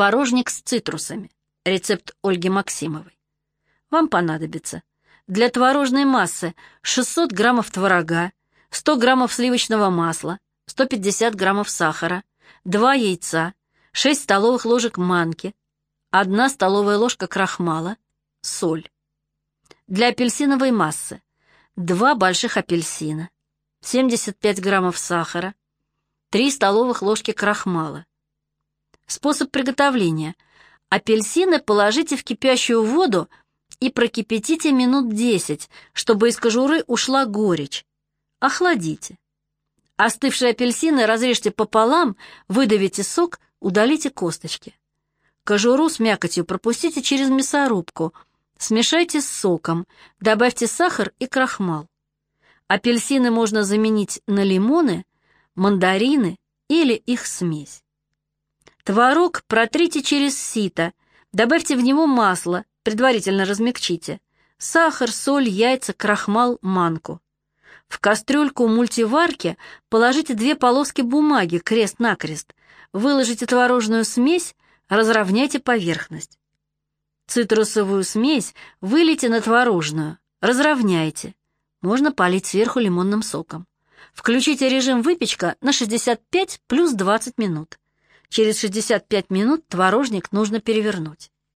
Творожник с цитрусами. Рецепт Ольги Максимовой. Вам понадобится для творожной массы 600 граммов творога, 100 граммов сливочного масла, 150 граммов сахара, 2 яйца, 6 столовых ложек манки, 1 столовая ложка крахмала, соль. Для апельсиновой массы 2 больших апельсина, 75 граммов сахара, 3 столовых ложки крахмала. Способ приготовления. Апельсины положите в кипящую воду и прокипятите минут 10, чтобы из кожуры ушла горечь. Охладите. Остывшие апельсины разрежьте пополам, выдавите сок, удалите косточки. Кожуру с мякотью пропустите через мясорубку, смешайте с соком, добавьте сахар и крахмал. Апельсины можно заменить на лимоны, мандарины или их смесь. Творог протрите через сито, добавьте в него масло, предварительно размягчите. Сахар, соль, яйца, крахмал, манку. В кастрюльку мультиварки положите две полоски бумаги крест-накрест, выложите творожную смесь, разровняйте поверхность. Цитрусовую смесь вылейте на творожную, разровняйте. Можно полить сверху лимонным соком. Включите режим выпечка на 65 плюс 20 минут. Через 65 минут творожник нужно перевернуть.